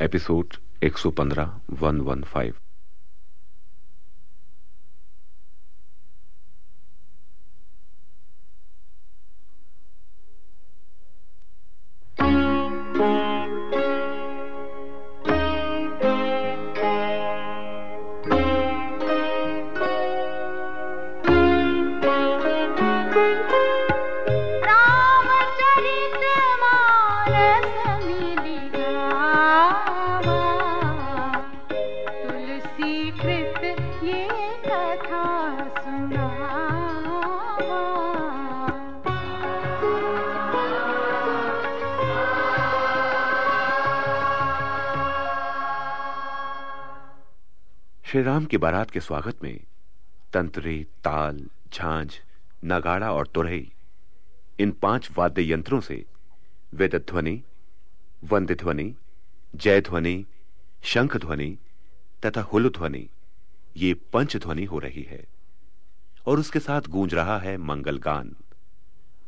Episode 115 115 Shri Ram की बारात के स्वागत में तंत्रे, ताल, झांझ, नगाड़ा और तुरही, इन पाँच वाद्य यंत्रों से वेद ध्वनि वंद ध्वनि जय ध्वनि शंख ध्वनि तथा हुल ध्वनि ये पंच ध्वनि हो रही है, और उसके साथ गूंज रहा है मंगल गान।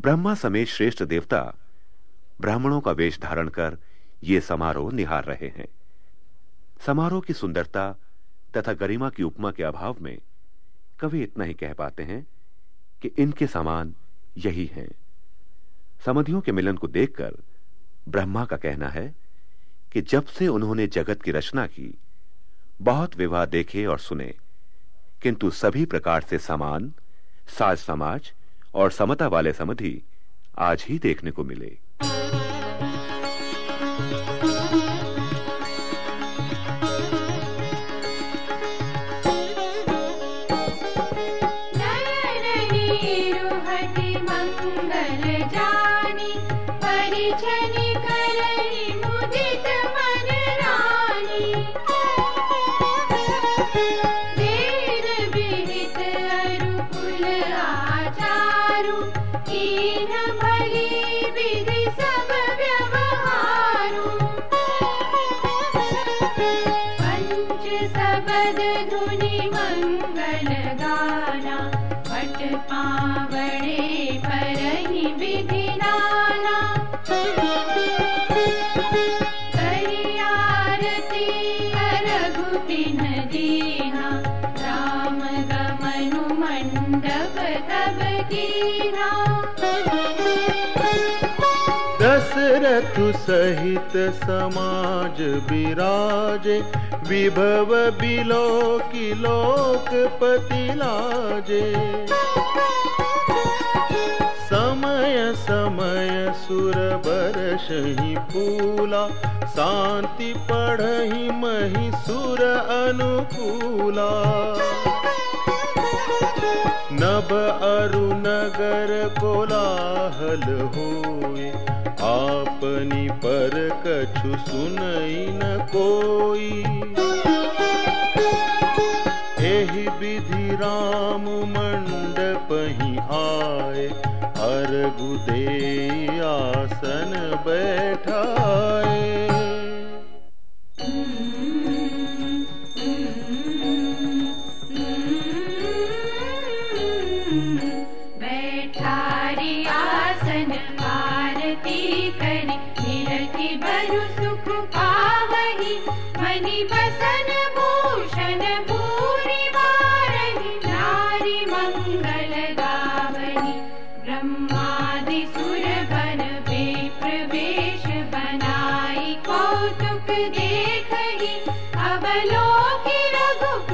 ब्रह्मा समेत श्रेष्ठ देवता ब्राह्मणों का वेश धारण कर ये समारोह निहार रहे हैं। समारोह की सुंदरता तथा गरिमा की उपमा के अभाव में कवि इतना ही कह पाते हैं कि इनके समान यही हैं। समधियों के मिलन को देखकर ब्रह्मा का कहना है कि जब से उन्होंने जगत की रचना की, बहुत विवाह देखे और सुने, किंतु सभी प्रकार से समान साज समाज और समता वाले समधि आज ही देखने को मिले। सहित समाज विराजे विभव बिलो की लोकपति लाजे समय समय सुर बरस ही फूला, शांति पढ़ही मही सुर अनुकूला। नभ अरु नगर कोलाहल हुए आपनी पर कछु सुनई न कोई। एहि विधि राम मंडप ही आए अर्घु दे आसन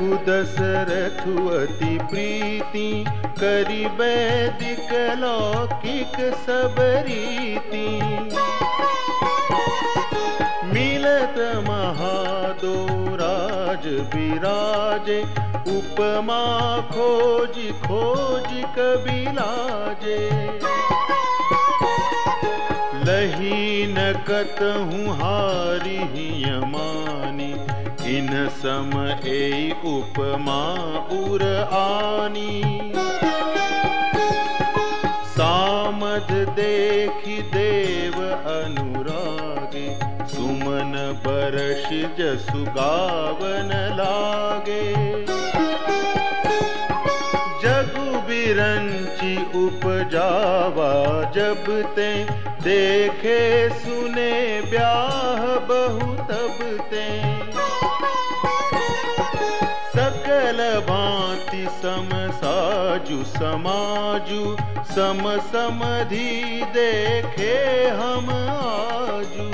तू प्रीति करी वैदिक लौकिक सब रीति। मिलत महादो राज उपमा खोज खोज कबिलाजे लही न कतहूँ हारी यमा इन सम ए उपमा उर आनी। सामद देखी देव अनुरागे, सुमन बरश जसु गावन लागे। जगु बिरंची उपजावा जब ते देखे सुने ब्याह बहु तब ते। सम साजु समाजु, सम समधि देखे हम आजू।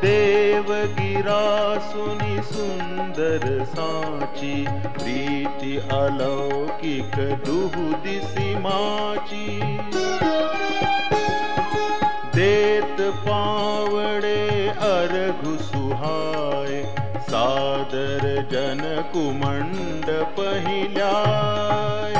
देव गिरा सुनि सुंदर साची, प्रीति अलौकिक दुहु दिसि माची। देत पावड़े अर्घु सुहाय सादर जन कुमंड पहिल्याय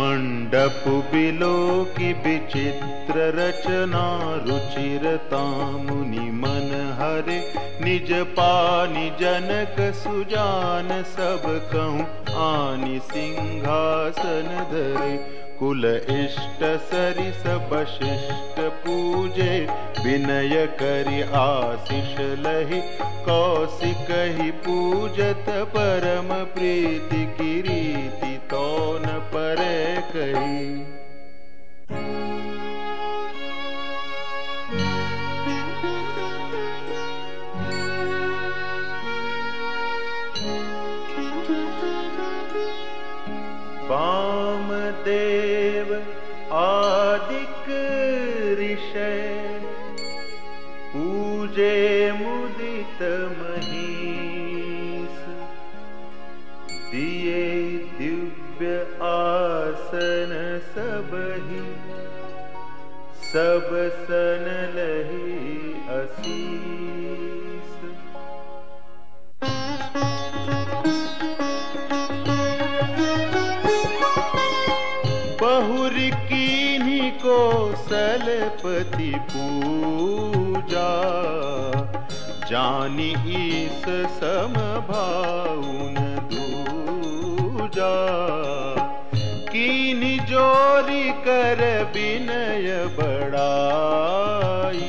मंडप बिलो की विचित्र रचना रुचिरता मुनि मन हरे। निज पानी जनक सुजान सब कहूँ आनि सिंहासन धरे कुल इष्ट सरिस वशिष्ठ पूजे, विनय करि आशिष लहि, कौशिक ही पूजत परम प्रीति की रीति तौन पर कही। आसन सबहि सब सन लही असीस। बहुर कीन्ही को सलपति पूजा, जानी ईस सम दूजा। जोरी कर विनय बड़ाई।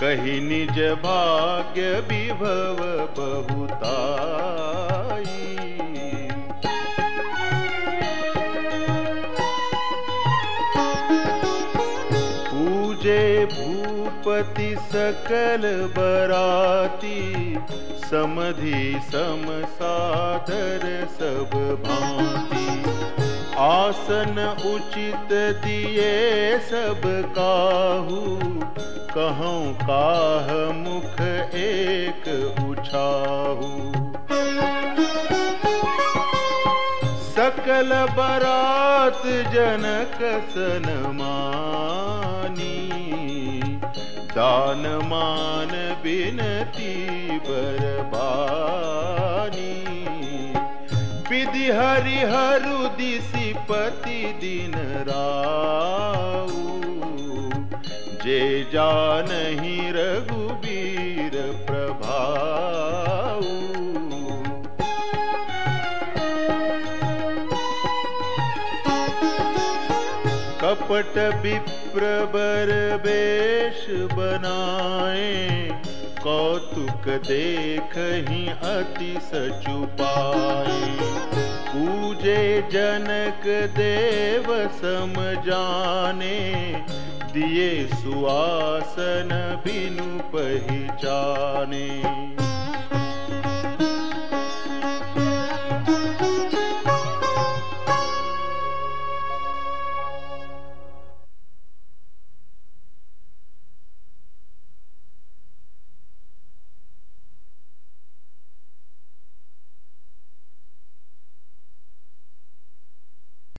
कही निज भाग्य विभव बहुताई। पूजे भूपति सकल बराती, समधि सम सादर सब भांति। आसन उचित दिए सब काहू। कहूँ काह मुख एक उछाहू। सकल बरात जनक सन मानी। दान मान बिनती बरबानी। विधि हरि हरु दिशि पति दिन राऊ जे जानहि रघुबीर प्रभाऊ कपट विप्रबर वेश बनाए कौतुक देख ही अति सचुपाए पूजे जनक देव सम जाने दिए सुआसन बिनु पहचाने।